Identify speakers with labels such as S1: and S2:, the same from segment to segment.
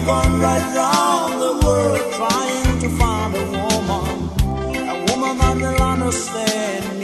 S1: I've gone right round the world trying to find a woman, a woman that will understand.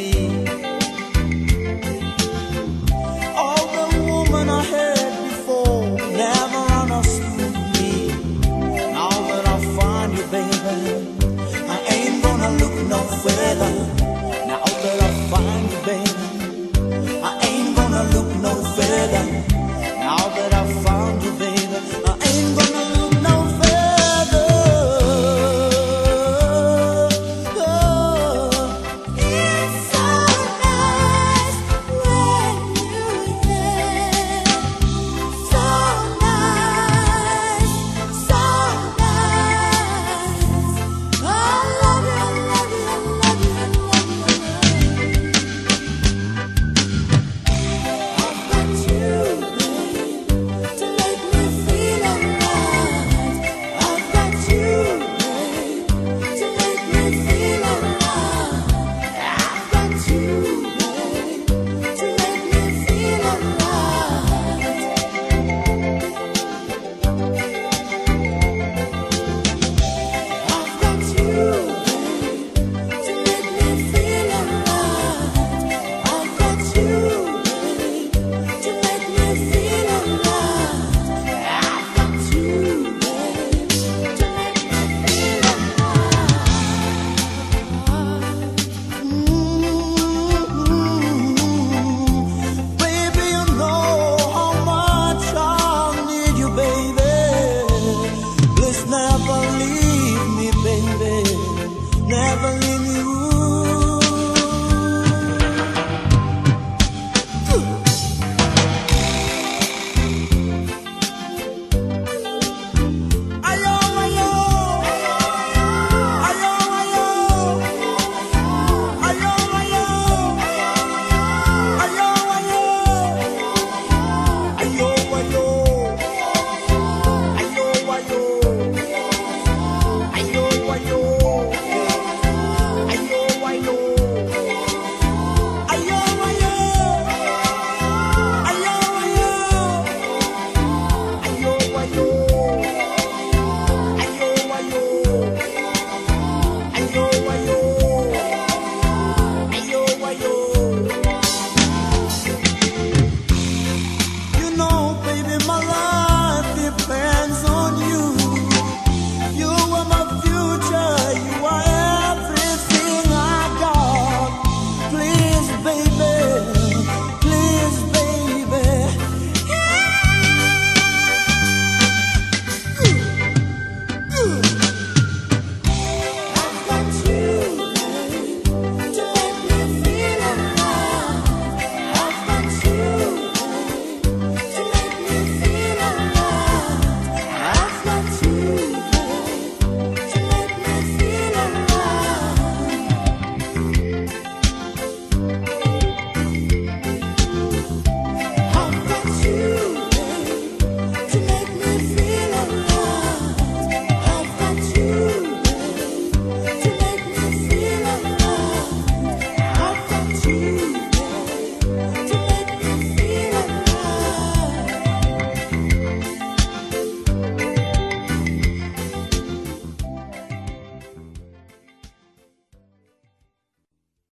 S1: think.